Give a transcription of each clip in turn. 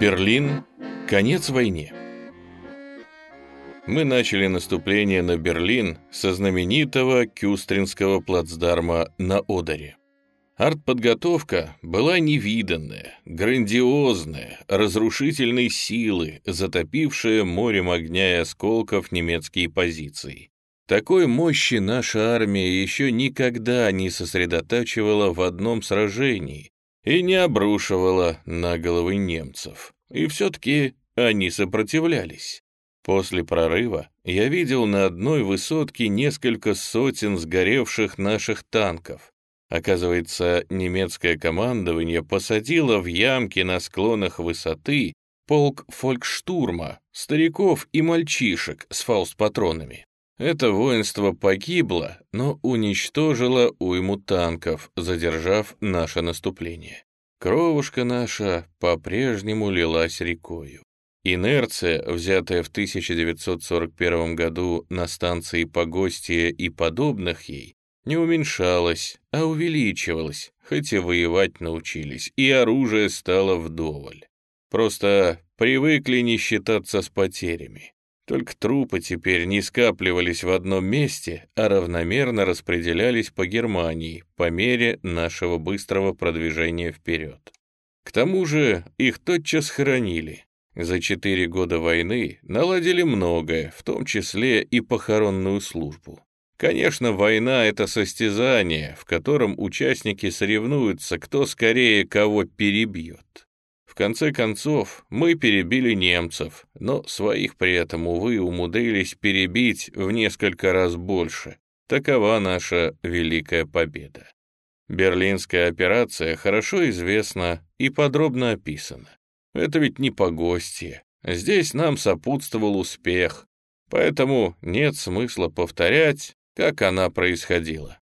Берлин. Конец войне. Мы начали наступление на Берлин со знаменитого Кюстринского плацдарма на Одере. Артподготовка была невиданная, грандиозная, разрушительной силы, затопившая морем огня и осколков немецкие позиции. Такой мощи наша армия еще никогда не сосредотачивала в одном сражении и не обрушивала на головы немцев. И все-таки они сопротивлялись. После прорыва я видел на одной высотке несколько сотен сгоревших наших танков. Оказывается, немецкое командование посадило в ямки на склонах высоты полк фолькштурма, стариков и мальчишек с фаустпатронами. Это воинство погибло, но уничтожило уйму танков, задержав наше наступление. Кровушка наша по-прежнему лилась рекою. Инерция, взятая в 1941 году на станции Погостия и подобных ей, не уменьшалась, а увеличивалась, хоть и воевать научились, и оружие стало вдоволь. Просто привыкли не считаться с потерями. Только трупы теперь не скапливались в одном месте, а равномерно распределялись по Германии по мере нашего быстрого продвижения вперед. К тому же их тотчас хоронили. За четыре года войны наладили многое, в том числе и похоронную службу. Конечно, война — это состязание, в котором участники соревнуются, кто скорее кого перебьет. В конце концов, мы перебили немцев, но своих при этом, увы, умудрились перебить в несколько раз больше. Такова наша великая победа. Берлинская операция хорошо известна и подробно описана. Это ведь не погостье. Здесь нам сопутствовал успех, поэтому нет смысла повторять, как она происходила.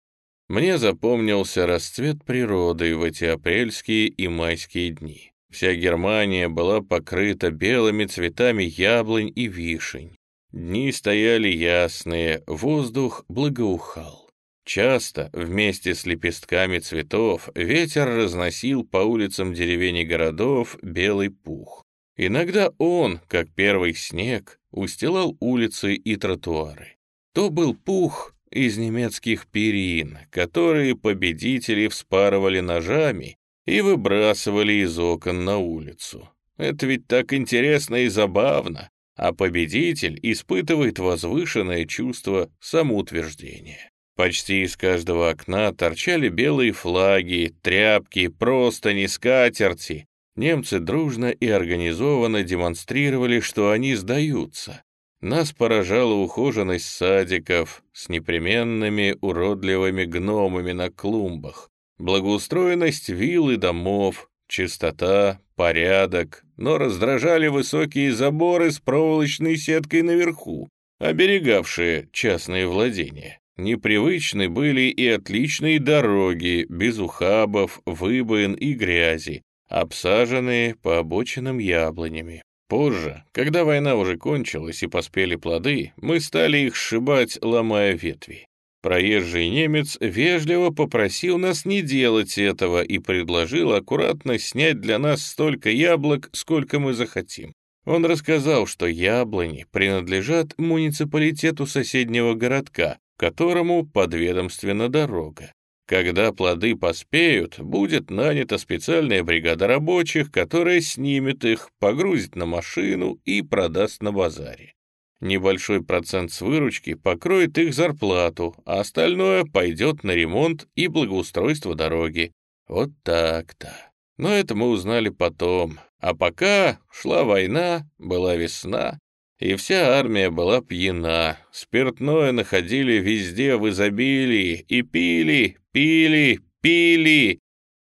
Мне запомнился расцвет природы в эти апрельские и майские дни. Вся Германия была покрыта белыми цветами яблонь и вишень. Дни стояли ясные, воздух благоухал. Часто вместе с лепестками цветов ветер разносил по улицам деревень и городов белый пух. Иногда он, как первый снег, устилал улицы и тротуары. То был пух из немецких перин, которые победители вспарывали ножами и выбрасывали из окон на улицу. Это ведь так интересно и забавно, а победитель испытывает возвышенное чувство самоутверждения. Почти из каждого окна торчали белые флаги, тряпки, простыни, скатерти. Немцы дружно и организованно демонстрировали, что они сдаются. Нас поражала ухоженность садиков с непременными уродливыми гномами на клумбах, Благоустроенность вилл и домов, чистота, порядок, но раздражали высокие заборы с проволочной сеткой наверху, оберегавшие частные владения. Непривычны были и отличные дороги, без ухабов, выбоин и грязи, обсаженные по обочинам яблонями. Позже, когда война уже кончилась и поспели плоды, мы стали их сшибать, ломая ветви. Проезжий немец вежливо попросил нас не делать этого и предложил аккуратно снять для нас столько яблок, сколько мы захотим. Он рассказал, что яблони принадлежат муниципалитету соседнего городка, которому подведомственна дорога. Когда плоды поспеют, будет нанята специальная бригада рабочих, которая снимет их, погрузит на машину и продаст на базаре. Небольшой процент с выручки покроет их зарплату, а остальное пойдет на ремонт и благоустройство дороги. Вот так-то. Но это мы узнали потом. А пока шла война, была весна, и вся армия была пьяна. Спиртное находили везде в изобилии и пили, пили, пили.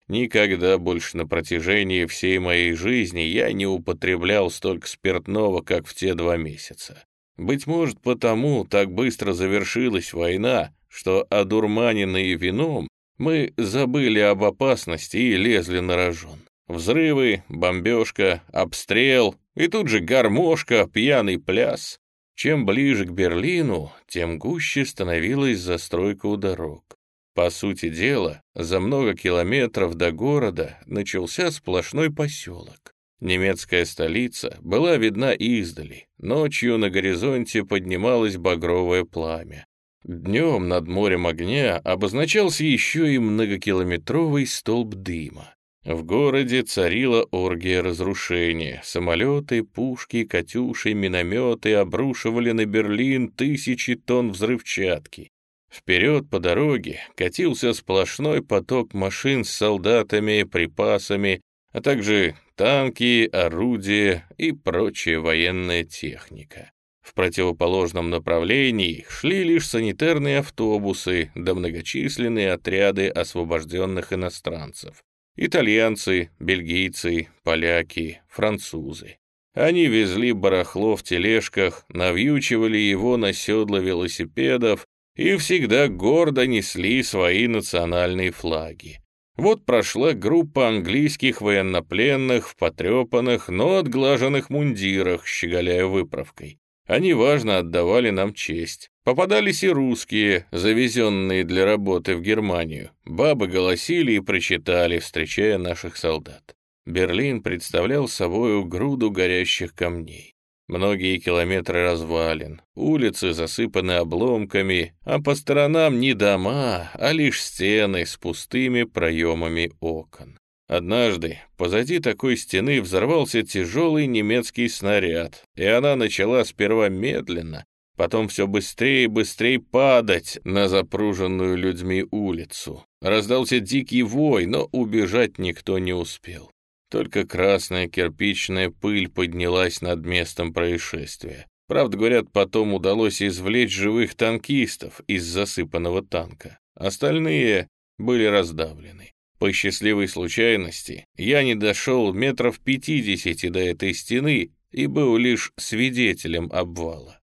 Никогда больше на протяжении всей моей жизни я не употреблял столько спиртного, как в те два месяца. Быть может, потому так быстро завершилась война, что, одурманенные вином, мы забыли об опасности и лезли на рожон. Взрывы, бомбежка, обстрел и тут же гармошка, пьяный пляс. Чем ближе к Берлину, тем гуще становилась застройка у дорог. По сути дела, за много километров до города начался сплошной поселок. Немецкая столица была видна издали. Ночью на горизонте поднималось багровое пламя. Днем над морем огня обозначался еще и многокилометровый столб дыма. В городе царила оргия разрушения. Самолеты, пушки, катюши, минометы обрушивали на Берлин тысячи тонн взрывчатки. Вперед по дороге катился сплошной поток машин с солдатами, припасами, а также танки, орудия и прочая военная техника. В противоположном направлении шли лишь санитарные автобусы да многочисленные отряды освобожденных иностранцев. Итальянцы, бельгийцы, поляки, французы. Они везли барахло в тележках, навьючивали его на седла велосипедов и всегда гордо несли свои национальные флаги. Вот прошла группа английских военнопленных в потрепанных, но отглаженных мундирах, щеголяя выправкой. Они важно отдавали нам честь. Попадались и русские, завезенные для работы в Германию. Бабы голосили и прочитали, встречая наших солдат. Берлин представлял собою груду горящих камней. Многие километры развалин, улицы засыпаны обломками, а по сторонам не дома, а лишь стены с пустыми проемами окон. Однажды позади такой стены взорвался тяжелый немецкий снаряд, и она начала сперва медленно, потом все быстрее и быстрее падать на запруженную людьми улицу. Раздался дикий вой, но убежать никто не успел. Только красная кирпичная пыль поднялась над местом происшествия. Правда, говорят, потом удалось извлечь живых танкистов из засыпанного танка. Остальные были раздавлены. По счастливой случайности я не дошел метров пятидесяти до этой стены и был лишь свидетелем обвала.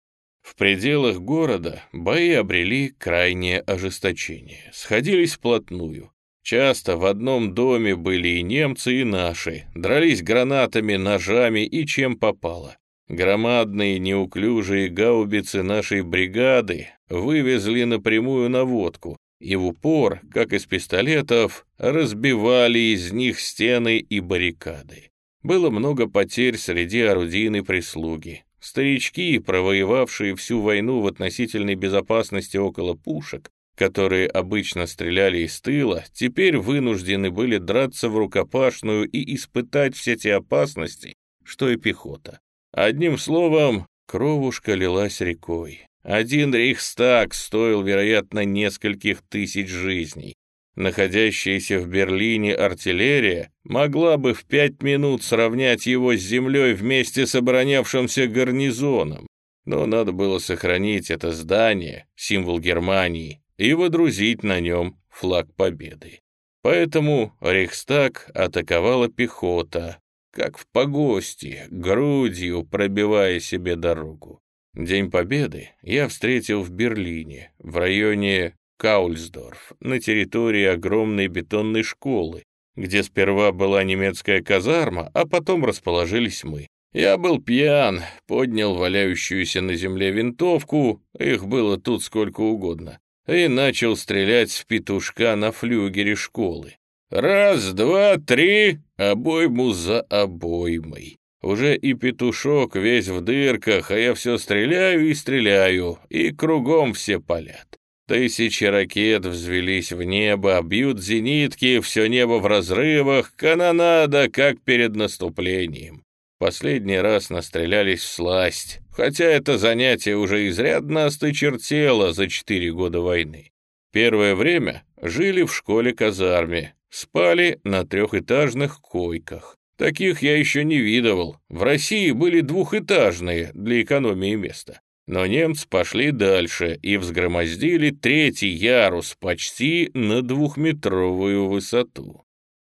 В пределах города бои обрели крайнее ожесточение, сходились вплотную. Часто в одном доме были и немцы, и наши, дрались гранатами, ножами и чем попало. Громадные неуклюжие гаубицы нашей бригады вывезли напрямую наводку и в упор, как из пистолетов, разбивали из них стены и баррикады. Было много потерь среди орудийной прислуги. Старички, провоевавшие всю войну в относительной безопасности около пушек, которые обычно стреляли из тыла, теперь вынуждены были драться в рукопашную и испытать все те опасности, что и пехота. Одним словом, кровушка лилась рекой. Один рейхстаг стоил, вероятно, нескольких тысяч жизней. Находящаяся в Берлине артиллерия могла бы в пять минут сравнять его с землей вместе с оборонявшимся гарнизоном. Но надо было сохранить это здание, символ Германии, и водрузить на нем флаг победы. Поэтому Рейхстаг атаковала пехота, как в погости, грудью пробивая себе дорогу. День Победы я встретил в Берлине, в районе Каульсдорф, на территории огромной бетонной школы, где сперва была немецкая казарма, а потом расположились мы. Я был пьян, поднял валяющуюся на земле винтовку, их было тут сколько угодно, и начал стрелять в петушка на флюгере школы. Раз, два, три, обойму за обоймой. Уже и петушок весь в дырках, а я все стреляю и стреляю, и кругом все палят. Тысячи ракет взвелись в небо, бьют зенитки, все небо в разрывах, канонада, как перед наступлением. Последний раз настрелялись в сласть, хотя это занятие уже изрядно остычертело за четыре года войны. Первое время жили в школе-казарме, спали на трехэтажных койках. Таких я еще не видывал. В России были двухэтажные для экономии места. Но немцы пошли дальше и взгромоздили третий ярус почти на двухметровую высоту.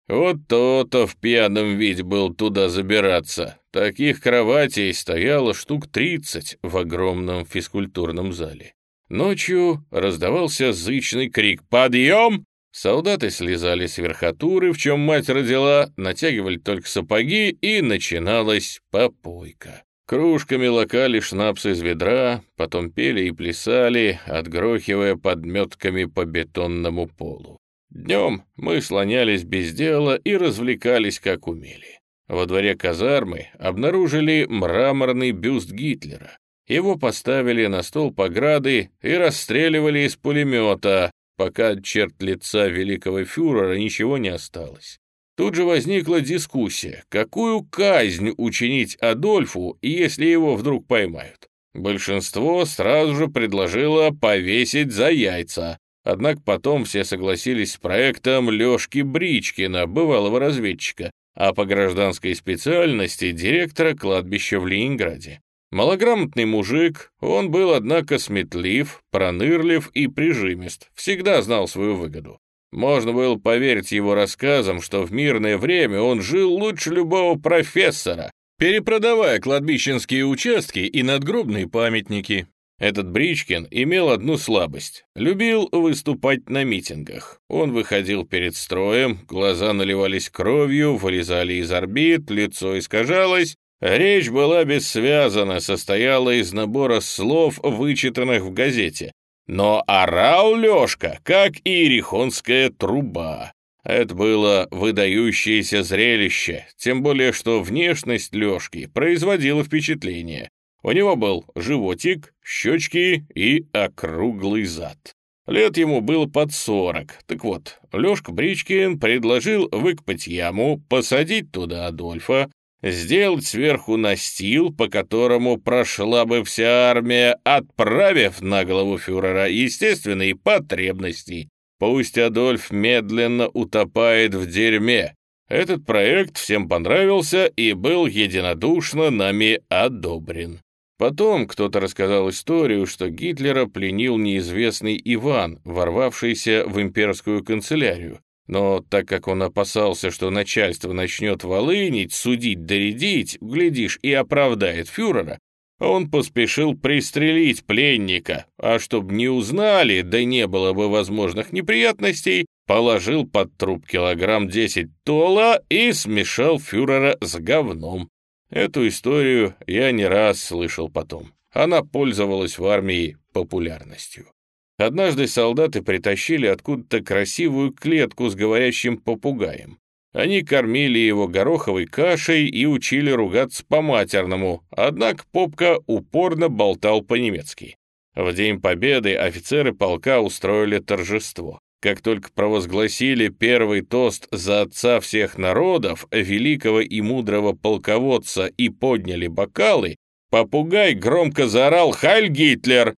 Вот то-то в пьяном виде был туда забираться. Таких кроватей стояло штук тридцать в огромном физкультурном зале. Ночью раздавался зычный крик «Подъем!». Солдаты слезали с верхотуры, в чем мать родила, натягивали только сапоги, и начиналась попойка. Кружками локали шнапс из ведра, потом пели и плясали, отгрохивая подметками по бетонному полу. Днем мы слонялись без дела и развлекались как умели. Во дворе казармы обнаружили мраморный бюст Гитлера. Его поставили на стол пограды и расстреливали из пулемета, пока от черт лица великого фюрера ничего не осталось. Тут же возникла дискуссия, какую казнь учинить Адольфу, если его вдруг поймают. Большинство сразу же предложило повесить за яйца, однако потом все согласились с проектом Лёшки Бричкина, бывалого разведчика, а по гражданской специальности директора кладбища в Ленинграде. Малограмотный мужик, он был, однако, сметлив, пронырлив и прижимист, всегда знал свою выгоду. Можно было поверить его рассказам, что в мирное время он жил лучше любого профессора, перепродавая кладбищенские участки и надгробные памятники. Этот Бричкин имел одну слабость. Любил выступать на митингах. Он выходил перед строем, глаза наливались кровью, вылезали из орбит, лицо искажалось. Речь была бессвязана, состояла из набора слов, вычитанных в газете. Но орал Лёшка, как иерихонская труба. Это было выдающееся зрелище, тем более что внешность Лёшки производила впечатление. У него был животик, щечки и округлый зад. Лет ему было под сорок. Так вот, Лёшка Бричкин предложил выкопать яму, посадить туда Адольфа, сделать сверху настил, по которому прошла бы вся армия, отправив на голову фюрера естественные потребности. Пусть Адольф медленно утопает в дерьме. Этот проект всем понравился и был единодушно нами одобрен. Потом кто-то рассказал историю, что Гитлера пленил неизвестный Иван, ворвавшийся в имперскую канцелярию. Но так как он опасался, что начальство начнет волынить, судить, доредить, глядишь, и оправдает фюрера, он поспешил пристрелить пленника, а чтобы не узнали, да не было бы возможных неприятностей, положил под труп килограмм 10 тола и смешал фюрера с говном. Эту историю я не раз слышал потом. Она пользовалась в армии популярностью. Однажды солдаты притащили откуда-то красивую клетку с говорящим попугаем. Они кормили его гороховой кашей и учили ругаться по-матерному, однако Попка упорно болтал по-немецки. В День Победы офицеры полка устроили торжество. Как только провозгласили первый тост за отца всех народов, великого и мудрого полководца, и подняли бокалы, попугай громко заорал «Хайль Гитлер!».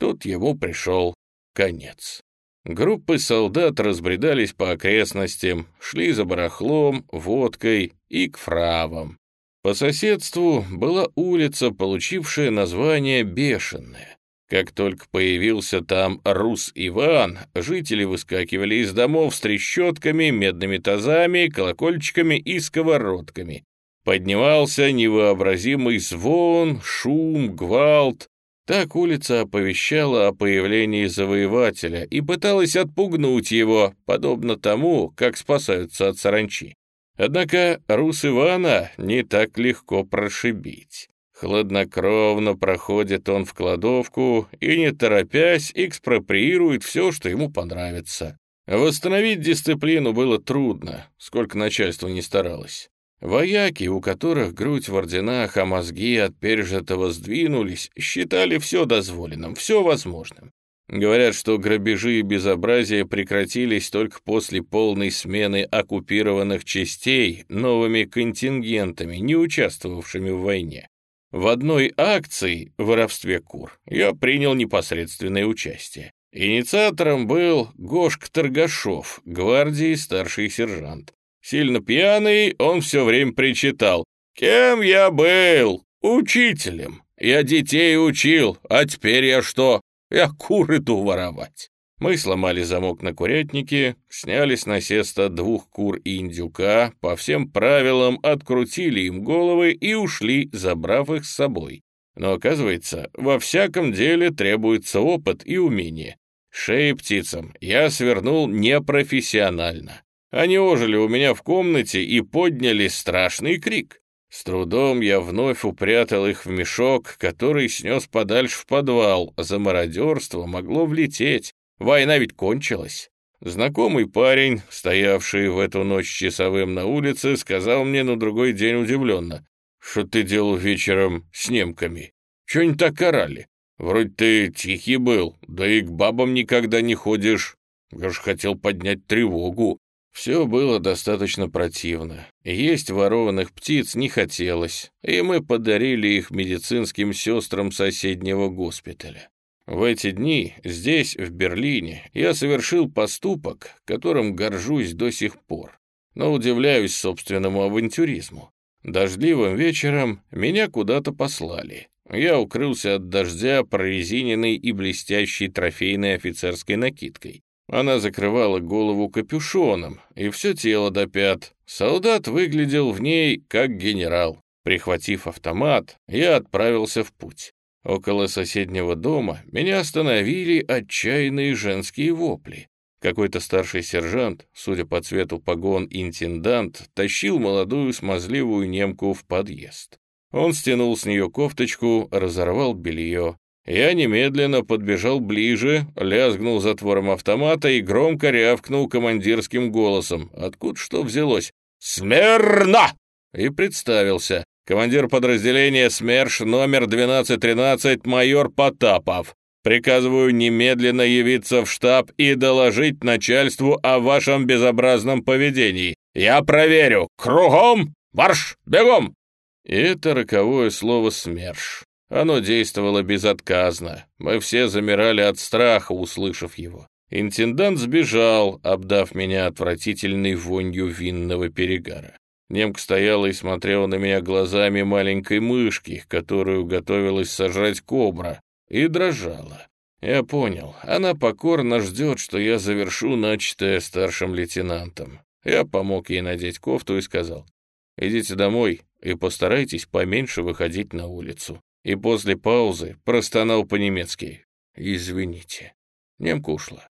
Тут ему пришел конец. Группы солдат разбредались по окрестностям, шли за барахлом, водкой и к фравам. По соседству была улица, получившая название Бешеная. Как только появился там Рус Иван, жители выскакивали из домов с трещотками, медными тазами, колокольчиками и сковородками. Поднимался невообразимый звон, шум, гвалт. Так улица оповещала о появлении завоевателя и пыталась отпугнуть его, подобно тому, как спасаются от саранчи. Однако Рус Ивана не так легко прошибить. Хладнокровно проходит он в кладовку и, не торопясь, экспроприирует все, что ему понравится. Восстановить дисциплину было трудно, сколько начальство не старалось. Вояки, у которых грудь в орденах, а мозги от пережитого сдвинулись, считали все дозволенным, все возможным. Говорят, что грабежи и безобразия прекратились только после полной смены оккупированных частей новыми контингентами, не участвовавшими в войне. В одной акции, воровстве кур, я принял непосредственное участие. Инициатором был Гошк Торгашов, гвардии старший сержант. Сильно пьяный, он все время причитал. «Кем я был? Учителем. Я детей учил, а теперь я что? Я кур иду воровать». Мы сломали замок на курятнике, сняли с насеста двух кур и индюка, по всем правилам открутили им головы и ушли, забрав их с собой. Но оказывается, во всяком деле требуется опыт и умение. Шеи птицам я свернул непрофессионально. Они ожили у меня в комнате и подняли страшный крик. С трудом я вновь упрятал их в мешок, который снес подальше в подвал. За мародерство могло влететь. Война ведь кончилась. Знакомый парень, стоявший в эту ночь часовым на улице, сказал мне на другой день удивленно, что ты делал вечером с немками. Чего они так орали? Вроде ты тихий был, да и к бабам никогда не ходишь. Я ж хотел поднять тревогу. Все было достаточно противно. Есть ворованных птиц не хотелось, и мы подарили их медицинским сестрам соседнего госпиталя. В эти дни здесь, в Берлине, я совершил поступок, которым горжусь до сих пор, но удивляюсь собственному авантюризму. Дождливым вечером меня куда-то послали. Я укрылся от дождя прорезиненной и блестящей трофейной офицерской накидкой. Она закрывала голову капюшоном и все тело до пят. Солдат выглядел в ней как генерал. Прихватив автомат, я отправился в путь. Около соседнего дома меня остановили отчаянные женские вопли. Какой-то старший сержант, судя по цвету погон интендант, тащил молодую смазливую немку в подъезд. Он стянул с нее кофточку, разорвал белье, я немедленно подбежал ближе, лязгнул затвором автомата и громко рявкнул командирским голосом. Откуда что взялось? «Смирно!» И представился. Командир подразделения СМЕРШ номер 1213 майор Потапов. Приказываю немедленно явиться в штаб и доложить начальству о вашем безобразном поведении. Я проверю. Кругом! Марш! Бегом!» И это роковое слово «СМЕРШ». Оно действовало безотказно. Мы все замирали от страха, услышав его. Интендант сбежал, обдав меня отвратительной вонью винного перегара. Немка стояла и смотрела на меня глазами маленькой мышки, которую готовилась сожрать кобра, и дрожала. Я понял, она покорно ждет, что я завершу начатое старшим лейтенантом. Я помог ей надеть кофту и сказал, «Идите домой и постарайтесь поменьше выходить на улицу и после паузы простонал по-немецки «Извините». Немка ушла.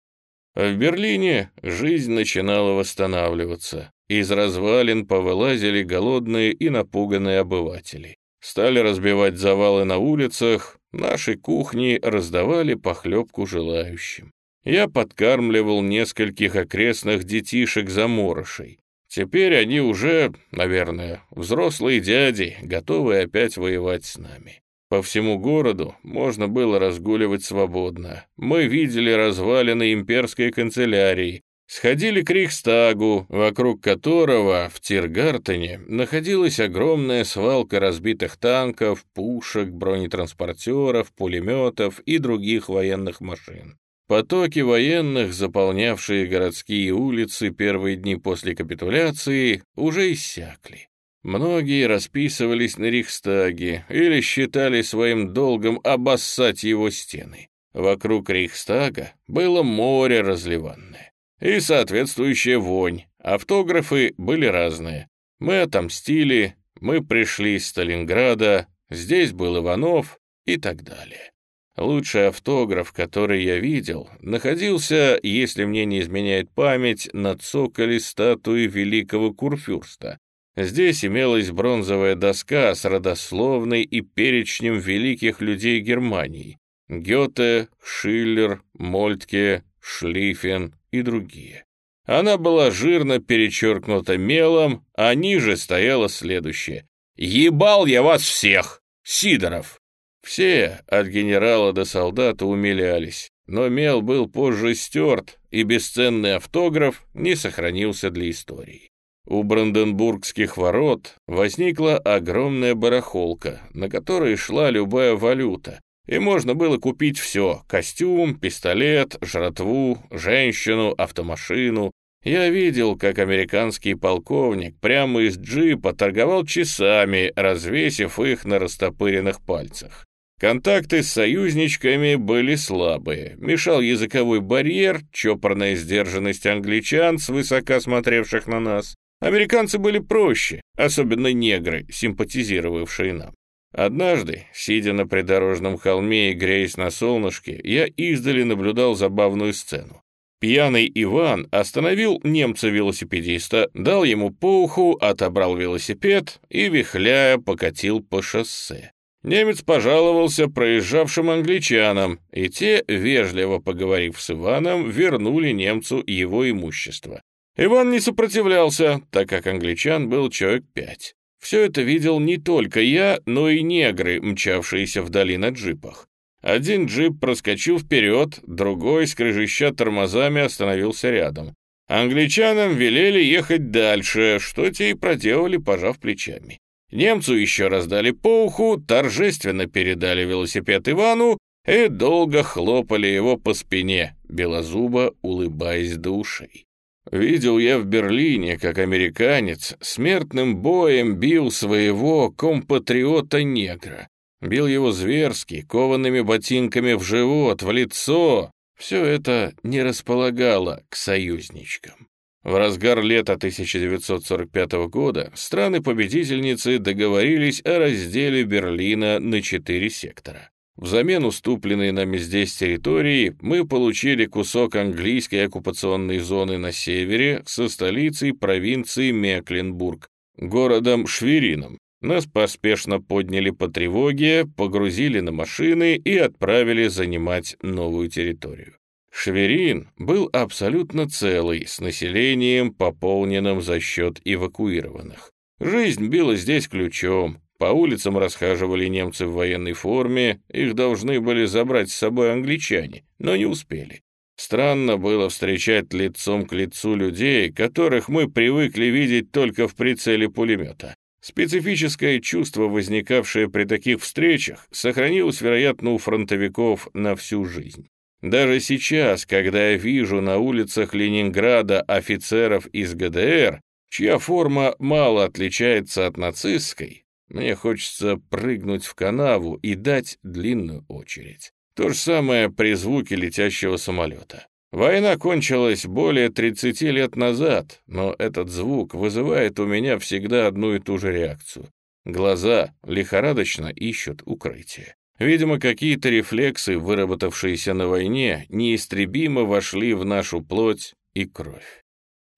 А в Берлине жизнь начинала восстанавливаться. Из развалин повылазили голодные и напуганные обыватели. Стали разбивать завалы на улицах, наши кухни раздавали похлебку желающим. Я подкармливал нескольких окрестных детишек-заморышей. Теперь они уже, наверное, взрослые дяди, готовые опять воевать с нами. По всему городу можно было разгуливать свободно. Мы видели развалины имперской канцелярии, сходили к Рейхстагу, вокруг которого в Тиргартене находилась огромная свалка разбитых танков, пушек, бронетранспортеров, пулеметов и других военных машин. Потоки военных, заполнявшие городские улицы первые дни после капитуляции, уже иссякли. Многие расписывались на Рейхстаге или считали своим долгом обоссать его стены. Вокруг Рейхстага было море разливанное и соответствующая вонь. Автографы были разные. Мы отомстили, мы пришли из Сталинграда, здесь был Иванов и так далее. Лучший автограф, который я видел, находился, если мне не изменяет память, на цоколе статуи великого Курфюрста, Здесь имелась бронзовая доска с родословной и перечнем великих людей Германии. Гёте, Шиллер, Мольтке, Шлиффен и другие. Она была жирно перечеркнута мелом, а ниже стояло следующее. «Ебал я вас всех! Сидоров!» Все, от генерала до солдата, умилялись, но мел был позже стерт, и бесценный автограф не сохранился для истории. У Бранденбургских ворот возникла огромная барахолка, на которой шла любая валюта, и можно было купить все — костюм, пистолет, жратву, женщину, автомашину. Я видел, как американский полковник прямо из джипа торговал часами, развесив их на растопыренных пальцах. Контакты с союзничками были слабые. Мешал языковой барьер, чопорная сдержанность англичан, свысока смотревших на нас. Американцы были проще, особенно негры, симпатизировавшие нам. Однажды, сидя на придорожном холме и греясь на солнышке, я издали наблюдал забавную сцену. Пьяный Иван остановил немца-велосипедиста, дал ему по уху, отобрал велосипед и, вихляя, покатил по шоссе. Немец пожаловался проезжавшим англичанам, и те, вежливо поговорив с Иваном, вернули немцу его имущество. Иван не сопротивлялся, так как англичан был человек пять. Все это видел не только я, но и негры, мчавшиеся вдали на джипах. Один джип проскочил вперед, другой, скрежеща тормозами, остановился рядом. Англичанам велели ехать дальше, что те и проделали, пожав плечами. Немцу еще раз дали по уху, торжественно передали велосипед Ивану и долго хлопали его по спине, белозубо улыбаясь душей. Видел я в Берлине, как американец смертным боем бил своего компатриота-негра. Бил его зверски, коваными ботинками в живот, в лицо. Все это не располагало к союзничкам. В разгар лета 1945 года страны-победительницы договорились о разделе Берлина на четыре сектора. Взамен уступленной нами здесь территории мы получили кусок английской оккупационной зоны на севере со столицей провинции Мекленбург, городом Шверином. Нас поспешно подняли по тревоге, погрузили на машины и отправили занимать новую территорию. Шверин был абсолютно целый, с населением, пополненным за счет эвакуированных. Жизнь била здесь ключом. По улицам расхаживали немцы в военной форме, их должны были забрать с собой англичане, но не успели. Странно было встречать лицом к лицу людей, которых мы привыкли видеть только в прицеле пулемета. Специфическое чувство, возникавшее при таких встречах, сохранилось, вероятно, у фронтовиков на всю жизнь. Даже сейчас, когда я вижу на улицах Ленинграда офицеров из ГДР, чья форма мало отличается от нацистской, мне хочется прыгнуть в канаву и дать длинную очередь. То же самое при звуке летящего самолета. Война кончилась более 30 лет назад, но этот звук вызывает у меня всегда одну и ту же реакцию. Глаза лихорадочно ищут укрытие. Видимо, какие-то рефлексы, выработавшиеся на войне, неистребимо вошли в нашу плоть и кровь.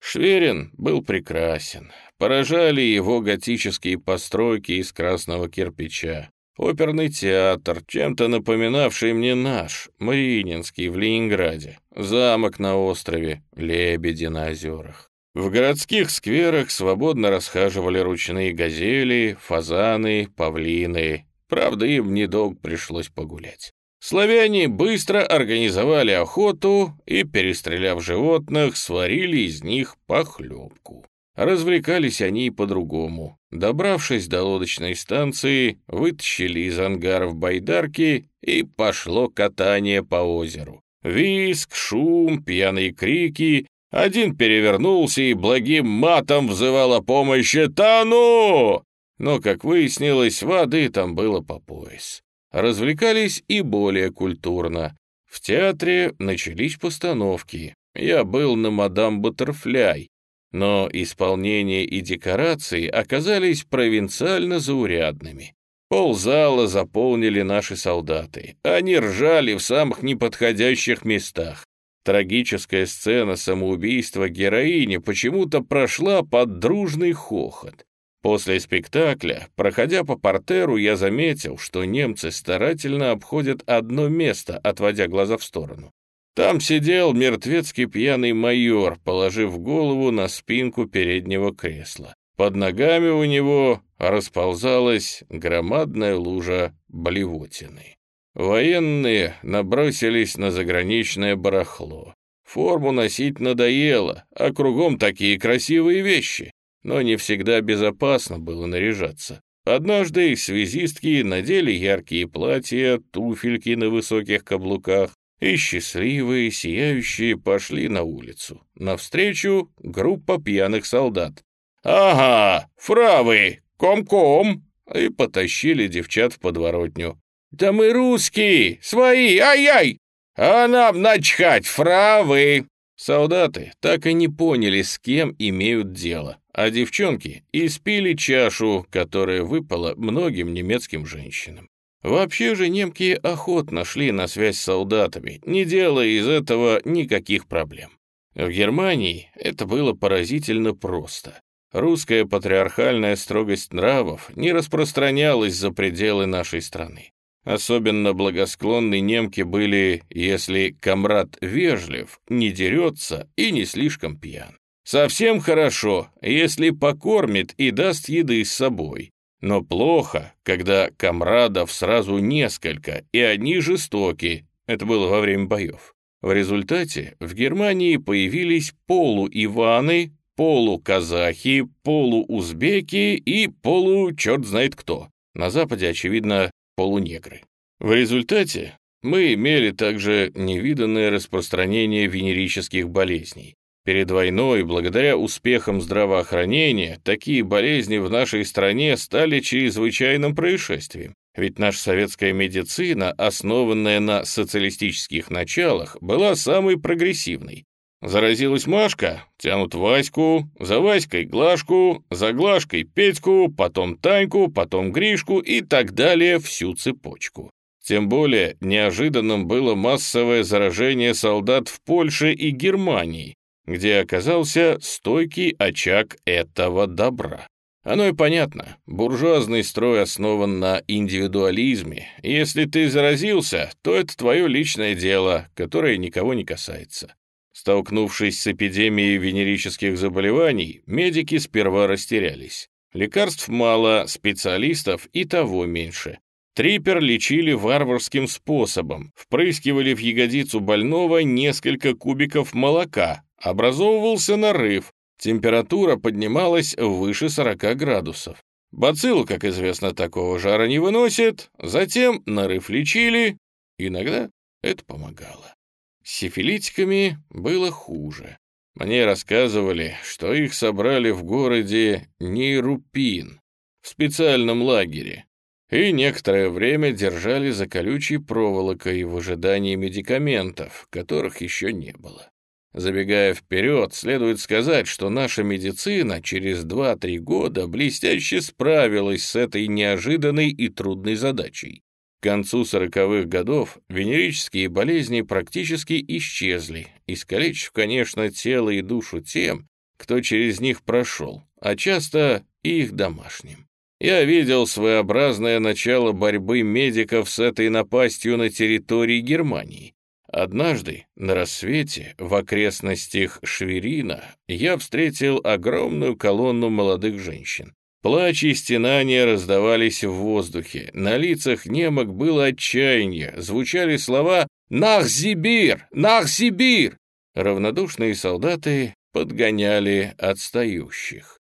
Шверин был прекрасен. Поражали его готические постройки из красного кирпича. Оперный театр, чем-то напоминавший мне наш, Мариининский в Ленинграде, замок на острове, лебеди на озерах. В городских скверах свободно расхаживали ручные газели, фазаны, павлины, Правда, им недолго пришлось погулять. Славяне быстро организовали охоту и, перестреляв животных, сварили из них похлебку. Развлекались они по-другому. Добравшись до лодочной станции, вытащили из ангаров байдарки, и пошло катание по озеру. Виск, шум, пьяные крики. Один перевернулся и благим матом взывал о помощи «Тону!» но, как выяснилось, воды там было по пояс. Развлекались и более культурно. В театре начались постановки. Я был на «Мадам Баттерфляй», но исполнение и декорации оказались провинциально заурядными. Ползала заполнили наши солдаты. Они ржали в самых неподходящих местах. Трагическая сцена самоубийства героини почему-то прошла под дружный хохот. После спектакля, проходя по портеру, я заметил, что немцы старательно обходят одно место, отводя глаза в сторону. Там сидел мертвецкий пьяный майор, положив голову на спинку переднего кресла. Под ногами у него расползалась громадная лужа блевотины. Военные набросились на заграничное барахло. Форму носить надоело, а кругом такие красивые вещи но не всегда безопасно было наряжаться. Однажды связистки надели яркие платья, туфельки на высоких каблуках, и счастливые, сияющие пошли на улицу. Навстречу группа пьяных солдат. «Ага, фравы, ком-ком!» и потащили девчат в подворотню. «Да мы русские, свои, ай-яй! А нам начхать, фравы!» Солдаты так и не поняли, с кем имеют дело а девчонки испили чашу, которая выпала многим немецким женщинам. Вообще же немки охотно шли на связь с солдатами, не делая из этого никаких проблем. В Германии это было поразительно просто. русская патриархальная строгость нравов не распространялась за пределы нашей страны. Особенно благосклонны немки были, если комрад вежлив, не дерется и не слишком пьян. Совсем хорошо, если покормит и даст еды с собой. Но плохо, когда комрадов сразу несколько, и они жестоки. Это было во время боев. В результате в Германии появились полу-иваны, полу-казахи, полу-узбеки и полу-черт знает кто. На Западе, очевидно, полунегры. В результате мы имели также невиданное распространение венерических болезней. Перед войной, благодаря успехам здравоохранения, такие болезни в нашей стране стали чрезвычайным происшествием. Ведь наша советская медицина, основанная на социалистических началах, была самой прогрессивной. Заразилась Машка, тянут Ваську, за Васькой Глашку, за Глашкой Петьку, потом Таньку, потом Гришку и так далее всю цепочку. Тем более неожиданным было массовое заражение солдат в Польше и Германии, где оказался стойкий очаг этого добра. Оно и понятно. Буржуазный строй основан на индивидуализме. Если ты заразился, то это твое личное дело, которое никого не касается. Столкнувшись с эпидемией венерических заболеваний, медики сперва растерялись. Лекарств мало, специалистов и того меньше. Трипер лечили варварским способом, впрыскивали в ягодицу больного несколько кубиков молока, образовывался нарыв, Температура поднималась выше 40 градусов. Бациллу, как известно, такого жара не выносит, затем нарыв лечили, иногда это помогало. С сифилитиками было хуже. Мне рассказывали, что их собрали в городе Нейрупин, в специальном лагере, и некоторое время держали за колючей проволокой в ожидании медикаментов, которых еще не было. Забегая вперед, следует сказать, что наша медицина через 2-3 года блестяще справилась с этой неожиданной и трудной задачей. К концу 40-х годов венерические болезни практически исчезли, искалечив, конечно, тело и душу тем, кто через них прошел, а часто и их домашним. Я видел своеобразное начало борьбы медиков с этой напастью на территории Германии. Однажды на рассвете в окрестностях Шверина я встретил огромную колонну молодых женщин. Плач и стенания раздавались в воздухе, на лицах немок было отчаяние, звучали слова «Нах, Сибир! Нах, Сибир!» Равнодушные солдаты подгоняли отстающих.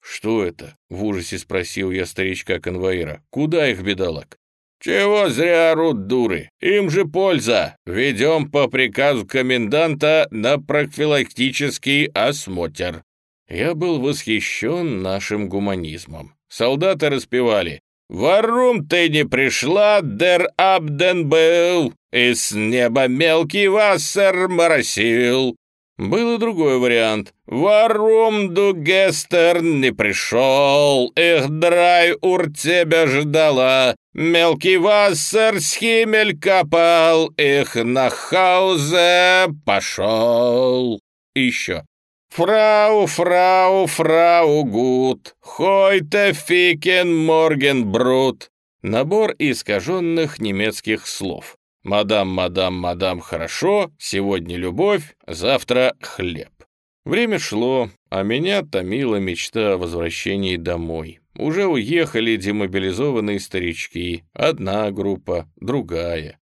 «Что это?» — в ужасе спросил я старичка-конвоира. «Куда их, бедолаг?» «Чего зря орут дуры? Им же польза! Ведем по приказу коменданта на профилактический осмотр». Я был восхищен нашим гуманизмом. Солдаты распевали «Варум ты не пришла, дер Абден был, и с неба мелкий вассер моросил». Был и другой вариант. «Варум ду гестер не пришел, их драй ур тебя ждала, мелкий вассер с химель копал, их на хаузе пошел». Еще. «Frau, Frau, Frau gut, heute ficken morgen Brot». Набор искаженных немецких слов. Мадам, мадам, мадам, хорошо, сегодня любовь, завтра хлеб. Время шло, а меня томила мечта о возвращении домой. Уже уехали демобилизованные старички, одна группа, другая.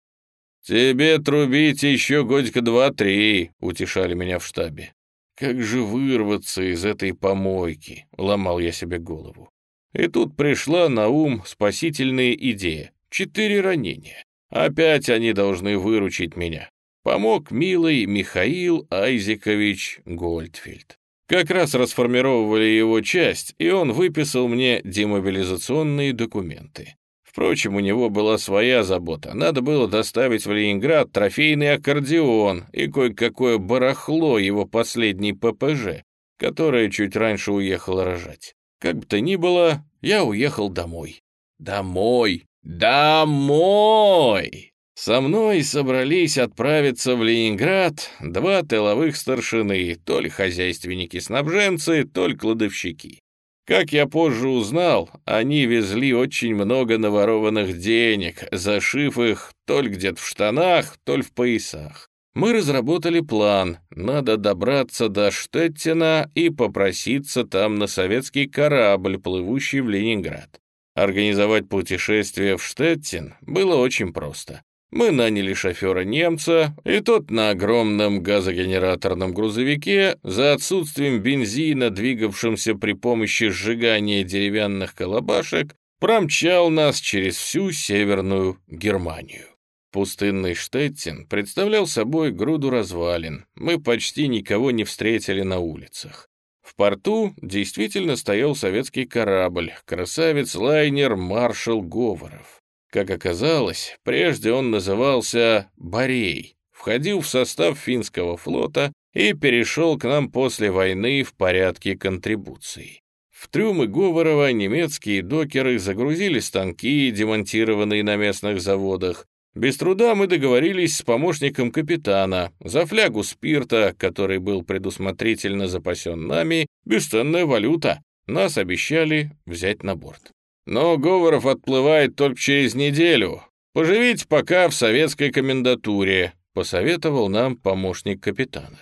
«Тебе трубить еще годика два-три», — утешали меня в штабе. «Как же вырваться из этой помойки?» — ломал я себе голову. И тут пришла на ум спасительная идея. Четыре ранения. Опять они должны выручить меня. Помог милый Михаил Айзекович Гольдфильд. Как раз расформировали его часть, и он выписал мне демобилизационные документы. Впрочем, у него была своя забота. Надо было доставить в Ленинград трофейный аккордеон и кое-какое барахло его последней ППЖ, которая чуть раньше уехала рожать. Как бы то ни было, я уехал домой. Домой! «Домой!» Со мной собрались отправиться в Ленинград два тыловых старшины, то ли хозяйственники-снабженцы, то ли кладовщики. Как я позже узнал, они везли очень много наворованных денег, зашив их то ли где-то в штанах, то ли в поясах. Мы разработали план. Надо добраться до Штеттина и попроситься там на советский корабль, плывущий в Ленинград. Организовать путешествие в Штеттин было очень просто. Мы наняли шофера-немца, и тот на огромном газогенераторном грузовике, за отсутствием бензина, двигавшемся при помощи сжигания деревянных колобашек, промчал нас через всю Северную Германию. Пустынный Штеттин представлял собой груду развалин. Мы почти никого не встретили на улицах. Порту действительно стоял советский корабль, красавец-лайнер «Маршал Говоров». Как оказалось, прежде он назывался «Борей», входил в состав финского флота и перешел к нам после войны в порядке контрибуций. В трюмы Говорова немецкие докеры загрузили станки, демонтированные на местных заводах. Без труда мы договорились с помощником капитана. За флягу спирта, который был предусмотрительно запасен нами, бесценная валюта. Нас обещали взять на борт. Но Говоров отплывает только через неделю. Поживите пока в советской комендатуре», — посоветовал нам помощник капитана.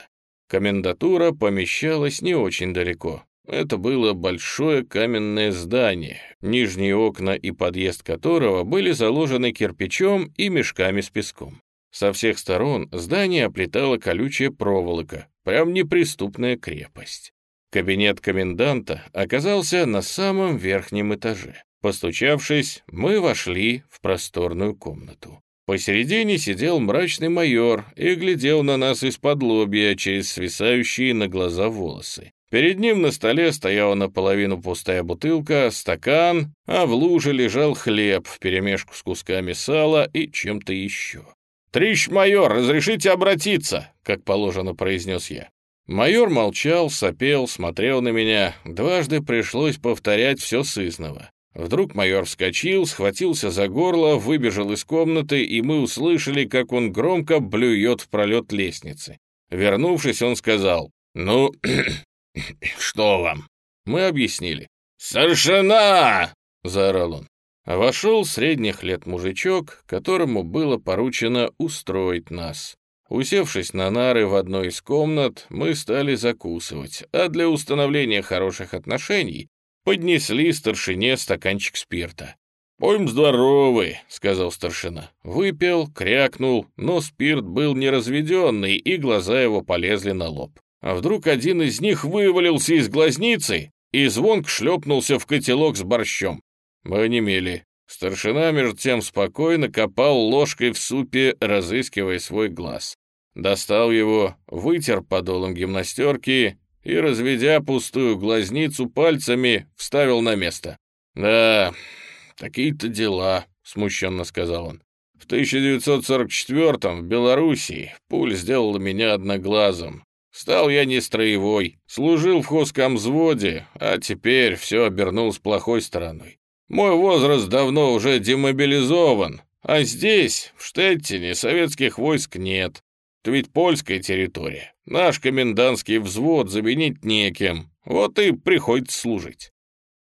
Комендатура помещалась не очень далеко. Это было большое каменное здание, нижние окна и подъезд которого были заложены кирпичом и мешками с песком. Со всех сторон здание оплетала колючая проволока, прям неприступная крепость. Кабинет коменданта оказался на самом верхнем этаже. Постучавшись, мы вошли в просторную комнату. Посередине сидел мрачный майор и глядел на нас из-под лобья через свисающие на глаза волосы. Перед ним на столе стояла наполовину пустая бутылка, стакан, а в луже лежал хлеб вперемешку с кусками сала и чем-то еще. «Трищ майор, разрешите обратиться?» — как положено произнес я. Майор молчал, сопел, смотрел на меня. Дважды пришлось повторять все сызново. Вдруг майор вскочил, схватился за горло, выбежал из комнаты, и мы услышали, как он громко блюет в пролет лестницы. Вернувшись, он сказал, «Ну, что вам?» Мы объяснили. «Старшина!» — заорал он. Вошел средних лет мужичок, которому было поручено устроить нас. Усевшись на нары в одной из комнат, мы стали закусывать, а для установления хороших отношений поднесли старшине стаканчик спирта. «Пойм здоровый», — сказал старшина. Выпил, крякнул, но спирт был неразведенный, и глаза его полезли на лоб. А вдруг один из них вывалился из глазницы и звонк шлепнулся в котелок с борщом. Мы онемели. Старшина, между тем, спокойно копал ложкой в супе, разыскивая свой глаз. Достал его, вытер подолом гимнастерки и, разведя пустую глазницу пальцами, вставил на место. «Да, такие-то дела», — смущенно сказал он. «В 1944-м в Белоруссии пуль сделала меня одноглазым. Стал я не строевой, служил в хоскомзводе, а теперь все обернулось плохой стороной. Мой возраст давно уже демобилизован, а здесь, в Штеттине, советских войск нет. Это ведь польская территория. Наш комендантский взвод заменить некем. Вот и приходится служить.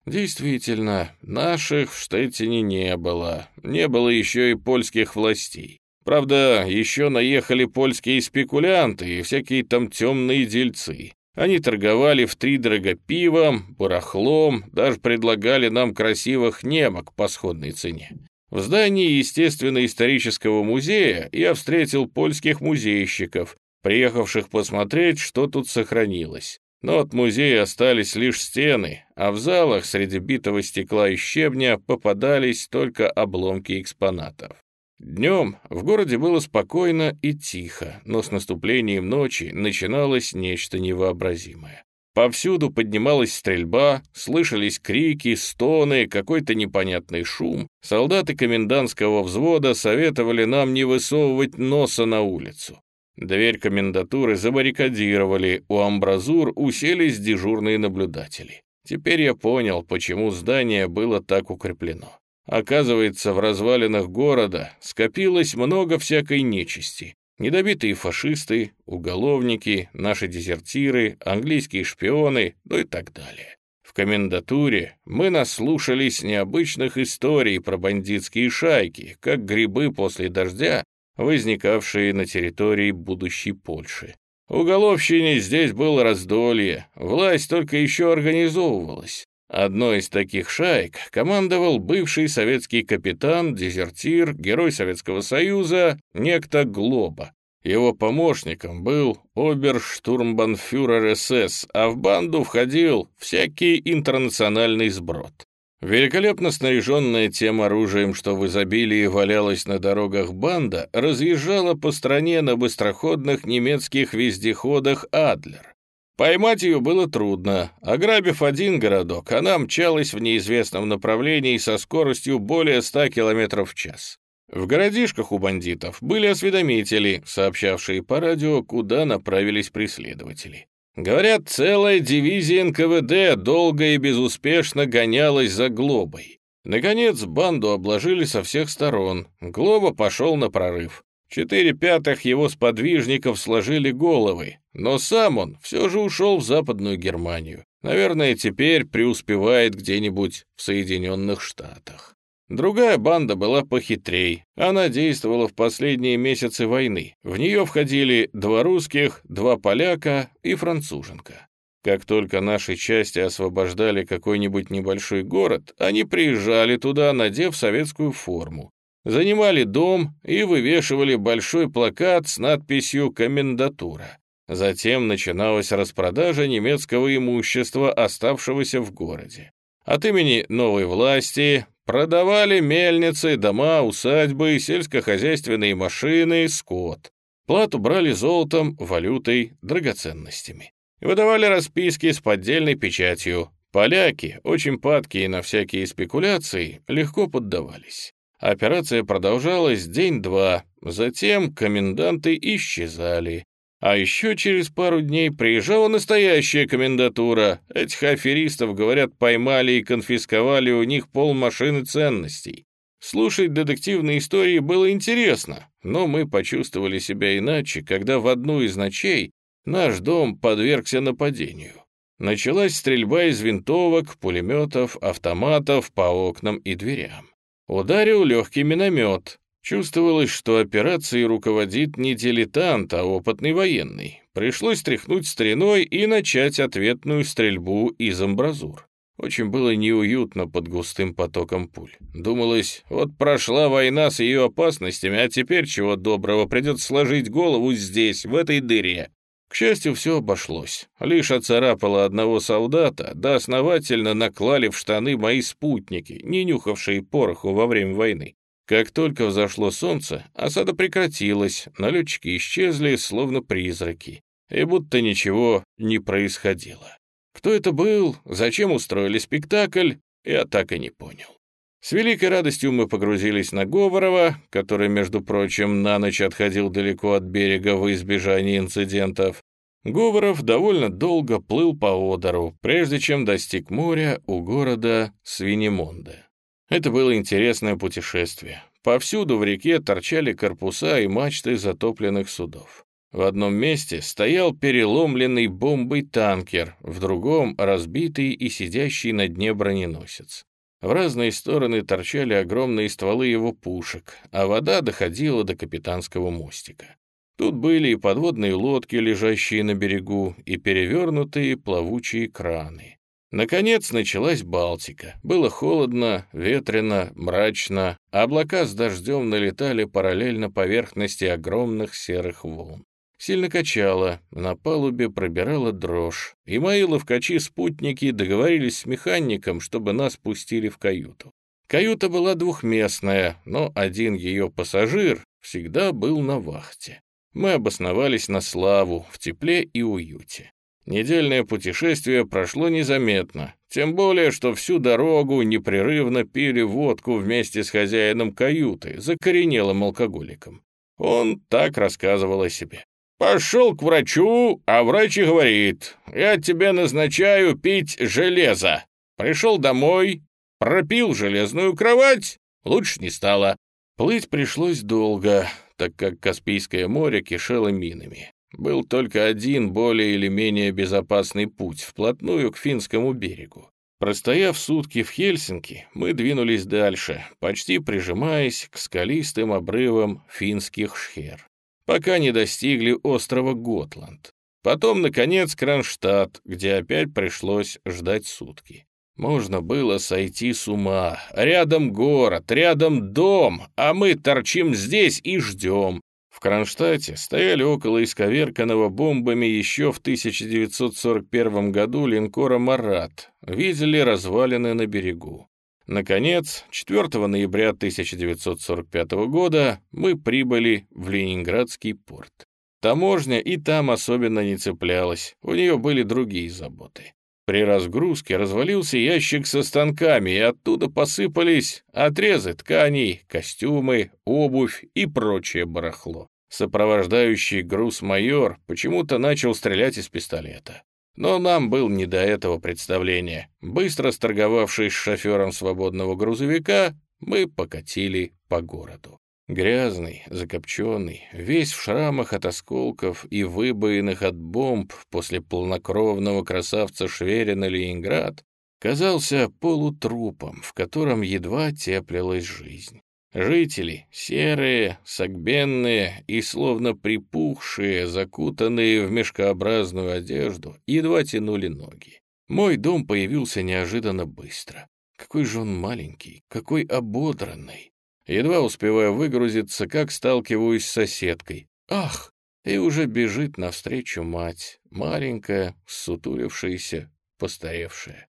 Действительно, наших в Штеттине не было. Не было еще и польских властей. Правда, еще наехали польские спекулянты и всякие там темные дельцы. Они торговали втридорого пивом, барахлом, даже предлагали нам красивых немок по сходной цене. В здании естественно-исторического музея я встретил польских музейщиков, приехавших посмотреть, что тут сохранилось. Но от музея остались лишь стены, а в залах среди битого стекла и щебня попадались только обломки экспонатов. Днем в городе было спокойно и тихо, но с наступлением ночи начиналось нечто невообразимое. Повсюду поднималась стрельба, слышались крики, стоны, какой-то непонятный шум. Солдаты комендантского взвода советовали нам не высовывать носа на улицу. Дверь комендатуры забаррикадировали, у амбразур уселись дежурные наблюдатели. Теперь я понял, почему здание было так укреплено. Оказывается, в развалинах города скопилось много всякой нечисти. Недобитые фашисты, уголовники, наши дезертиры, английские шпионы, ну и так далее. В комендатуре мы наслушались необычных историй про бандитские шайки, как грибы после дождя, возникавшие на территории будущей Польши. Уголовщине здесь было раздолье, власть только еще организовывалась. Одной из таких шаек командовал бывший советский капитан, дезертир, герой Советского Союза, некто Глоба. Его помощником был оберштурмбанфюрер СС, а в банду входил всякий интернациональный сброд. Великолепно снаряженная тем оружием, что в изобилии валялась на дорогах банда, разъезжала по стране на быстроходных немецких вездеходах «Адлер». Поймать ее было трудно. Ограбив один городок, она мчалась в неизвестном направлении со скоростью более 100 км в час. В городишках у бандитов были осведомители, сообщавшие по радио, куда направились преследователи. Говорят, целая дивизия НКВД долго и безуспешно гонялась за Глобой. Наконец, банду обложили со всех сторон. Глоба пошел на прорыв. Четыре пятых его сподвижников сложили головы, но сам он все же ушел в Западную Германию. Наверное, теперь преуспевает где-нибудь в Соединенных Штатах. Другая банда была похитрей. Она действовала в последние месяцы войны. В нее входили два русских, два поляка и француженка. Как только наши части освобождали какой-нибудь небольшой город, они приезжали туда, надев советскую форму. Занимали дом и вывешивали большой плакат с надписью «Комендатура». Затем начиналась распродажа немецкого имущества, оставшегося в городе. От имени новой власти Продавали мельницы, дома, усадьбы, сельскохозяйственные машины, скот. Плату брали золотом, валютой, драгоценностями. Выдавали расписки с поддельной печатью. Поляки, очень падкие на всякие спекуляции, легко поддавались. Операция продолжалась день-два, затем коменданты исчезали. А еще через пару дней приезжала настоящая комендатура. Этих аферистов, говорят, поймали и конфисковали у них полмашины ценностей. Слушать детективные истории было интересно, но мы почувствовали себя иначе, когда в одну из ночей наш дом подвергся нападению. Началась стрельба из винтовок, пулеметов, автоматов по окнам и дверям. Ударил легкий миномет, Чувствовалось, что операцией руководит не дилетант, а опытный военный. Пришлось тряхнуть стариной и начать ответную стрельбу из амбразур. Очень было неуютно под густым потоком пуль. Думалось, вот прошла война с ее опасностями, а теперь чего доброго придется сложить голову здесь, в этой дыре. К счастью, все обошлось. Лишь оцарапало одного солдата, да основательно наклали в штаны мои спутники, не нюхавшие пороху во время войны. Как только взошло солнце, осада прекратилась, налетчики исчезли, словно призраки, и будто ничего не происходило. Кто это был, зачем устроили спектакль, я так и не понял. С великой радостью мы погрузились на Говорова, который, между прочим, на ночь отходил далеко от берега в избежании инцидентов. Говоров довольно долго плыл по Одеру, прежде чем достиг моря у города Свинемонда. Это было интересное путешествие. Повсюду в реке торчали корпуса и мачты затопленных судов. В одном месте стоял переломленный бомбой танкер, в другом — разбитый и сидящий на дне броненосец. В разные стороны торчали огромные стволы его пушек, а вода доходила до капитанского мостика. Тут были и подводные лодки, лежащие на берегу, и перевернутые плавучие краны. Наконец началась Балтика. Было холодно, ветрено, мрачно. Облака с дождем налетали параллельно поверхности огромных серых волн. Сильно качало, на палубе пробирала дрожь, и мои ловкачи-спутники договорились с механиком, чтобы нас пустили в каюту. Каюта была двухместная, но один ее пассажир всегда был на вахте. Мы обосновались на славу, в тепле и уюте. Недельное путешествие прошло незаметно, тем более, что всю дорогу непрерывно пили водку вместе с хозяином каюты, закоренелым алкоголиком. Он так рассказывал о себе. «Пошел к врачу, а врач и говорит, я тебе назначаю пить железо. Пришел домой, пропил железную кровать, лучше не стало. Плыть пришлось долго, так как Каспийское море кишело минами. Был только один более или менее безопасный путь, вплотную к финскому берегу. Простояв сутки в Хельсинки, мы двинулись дальше, почти прижимаясь к скалистым обрывам финских шхер, пока не достигли острова Готланд. Потом, наконец, Кронштадт, где опять пришлось ждать сутки. Можно было сойти с ума. Рядом город, рядом дом, а мы торчим здесь и ждем. В Кронштадте стояли около исковерканного бомбами еще в 1941 году линкора «Марат», видели развалины на берегу. Наконец, 4 ноября 1945 года мы прибыли в Ленинградский порт. Таможня и там особенно не цеплялась, у нее были другие заботы. При разгрузке развалился ящик со станками, и оттуда посыпались отрезы тканей, костюмы, обувь и прочее барахло. Сопровождающий груз майор почему-то начал стрелять из пистолета. Но нам был не до этого представления. Быстро сторговавшись с шофером свободного грузовика, мы покатили по городу. Грязный, закопченный, весь в шрамах от осколков и выбоинах от бомб после полнокровного красавца Шверина Ленинград, казался полутрупом, в котором едва теплилась жизнь. Жители, серые, согбенные и словно припухшие, закутанные в мешкообразную одежду, едва тянули ноги. Мой дом появился неожиданно быстро. Какой же он маленький, какой ободранный. Едва успеваю выгрузиться, как сталкиваюсь с соседкой. Ах! И уже бежит навстречу мать, маленькая, сутулившаяся, постаревшая.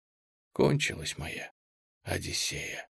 Кончилась моя Одиссея.